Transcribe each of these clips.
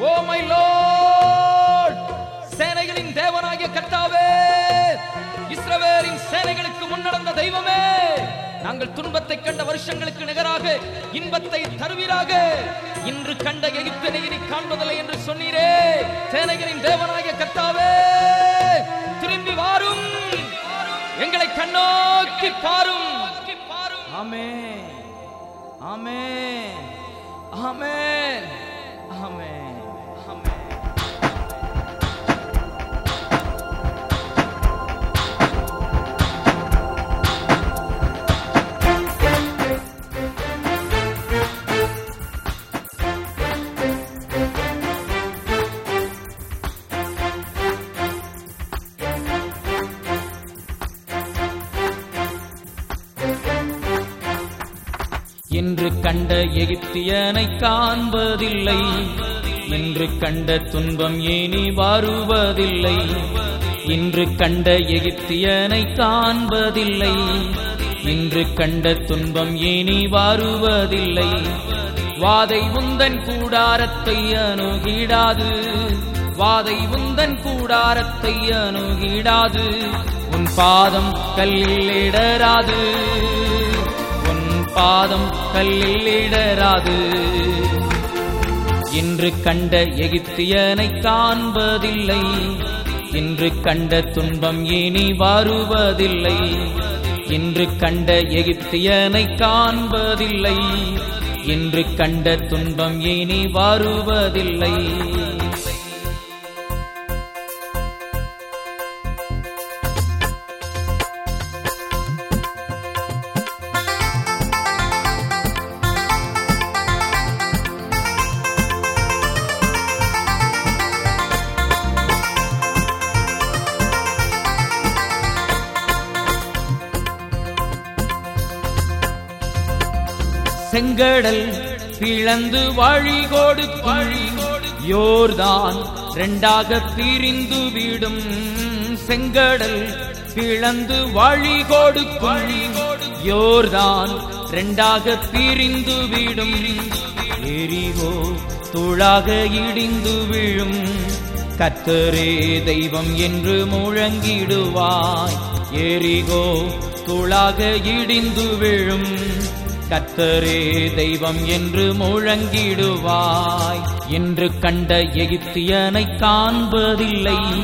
Oh my Lord சேனைகளின் தேவனாகிய கர்த்தாவே இஸ்ரவேலின் சேனைகளுக்கு முன்னடந்த தெய்வமே நாங்கள் துன்பத்தை கண்ட வருஷங்களுக்கு நிகராக இன்பத்தை தருவீராக. இன்று கண்ட எகிப்தனை இனி காண்பதில்லை என்று சொன்னீரே சேனைகளின் தேவனாகிய கர்த்தாவே திரும்பி வாரும் எங்களை கண்ணோக்கி பாரும். ஆமே ஆமே ஆமே இன்று கண்ட எகிப்தியனை காண்பதில்லை. இன்று கண்ட துன்பம் ஏனி வருவதில்லை. இன்று கண்ட எகிப்தியனை காண்பதில்லை. இன்று கண்ட துன்பம் ஏனி வருவதில்லை. வாதை உந்தன் கூடாரத்தை அணுகிடாது. வாதை உந்தன் கூடாரத்தை அணுகிடாது. உன் பாதம் கல்லில் இடராது. பாதம் கல்லில் இடராது இன்று கண்ட எகிப்தியனை காண்பதில்லை. இன்று கண்ட துன்பம் இனி வருவதில்லை. இன்று கண்ட எகிப்தியனை காண்பதில்லை. இன்று கண்ட துன்பம் இனி வருவதில்லை. செங்கடல் பிளந்து வழி கொடுக்கும். யோர்தான் ரெண்டாக பிரிந்து விடும். செங்கடல் பிளந்து வழி கொடுக்கும். யோர்தான் ரெண்டாக பிரிந்து விடும். எரிவோ துளாக இடிந்து விழும். கத்தரே தெய்வம் என்று முழங்கிடுவாய். எரிகோ துளாக இடிந்து விழும். கத்தரே தெய்வம் என்று முழங்கிடுவாய். என்று கண்ட எகிப்தியனை காண்பதில்லை.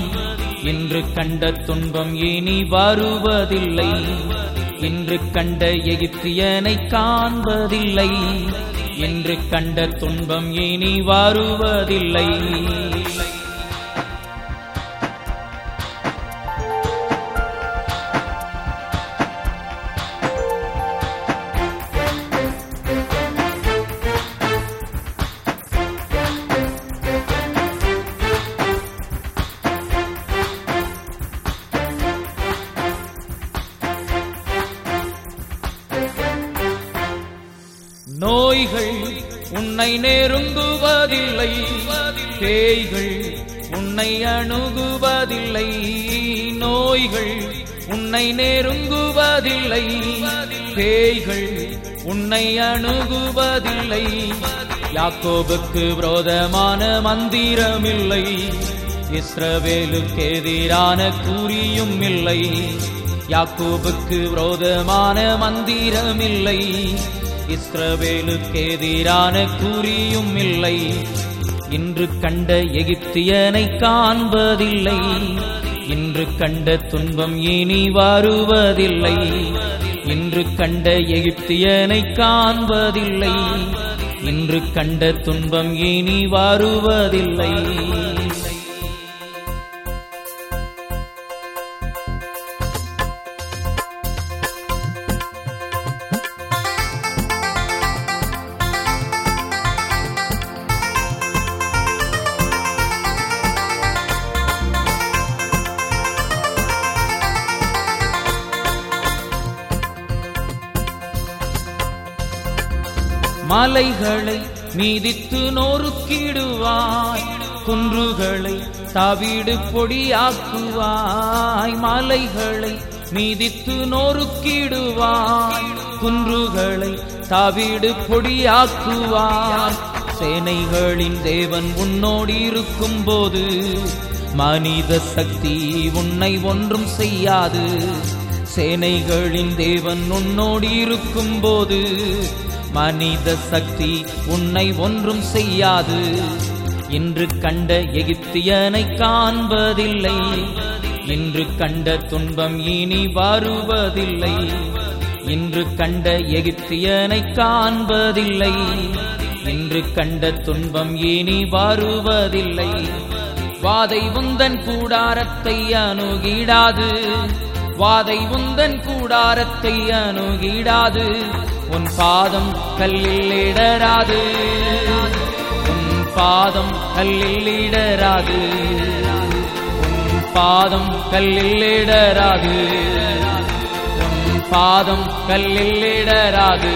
என்று கண்ட துன்பம் இனி வருவதில்லை. என்று கண்ட எகிப்தியனை காண்பதில்லை. என்று கண்ட துன்பம் இனி வருவதில்லை. நோய்கள் உன்னை நெருங்குவதில்லை. பேய்கள் உன்னை அணுகுவதில்லை. நோய்கள் உன்னை நெருங்குவதில்லை. பேய்கள் உன்னை அணுகுவதில்லை. யாக்கோபுக்கு விரோதமான மந்திரமில்லை. இஸ்ரவேலுக்கு எதிரான கூறியும் இல்லை யாக்கோபுக்கு விரோதமான மந்திரமில்லை. இஸ்ரவேலுக்கு எதிரான கூறியும் இல்லை. இன்று கண்ட எகிப்தியனை காண்பதில்லை. இன்று கண்ட துன்பம் இனி வருவதில்லை. இன்று கண்ட எகிப்தியனை காண்பதில்லை. இன்று கண்ட துன்பம் இனி வருவதில்லை. மலைகளை மீதித்து நோறுக்கிடுவாய் குன்றுகளை தவிடு பொடியாக்குவாய் மலைகளை மீதித்து நோறுக்கிடுவாய் குன்றுகளை தவிடு பொடியாக்குவாய். சேனைகளின் தேவன் உன்னோடு இருக்கும்போது மனித சக்தி உன்னை ஒன்றும் செய்யாது. சேனைகளின் தேவன் உன்னோடு இருக்கும்போது மனித சக்தி உன்னை ஒன்றும் செய்யாது. இன்று கண்ட எகிப்தியனை காண்பதில்லை. இன்று கண்ட துன்பம் இனி வருவதில்லை. இன்று கண்ட எகிப்தியனை காண்பதில்லை. இன்று கண்ட துன்பம் இனி வருவதில்லை. வாதை உந்தன் கூடாரத்தை அணுகிடாது. வாதை உந்தன் கூடாரத்தை அணுகிடாது. உன் பாதம் கல்லில் இடராது உன் பாதம் கல்லில் இடராது உன் பாதம் கல்லில் இடராது உன் பாதம் கல்லில் இடராது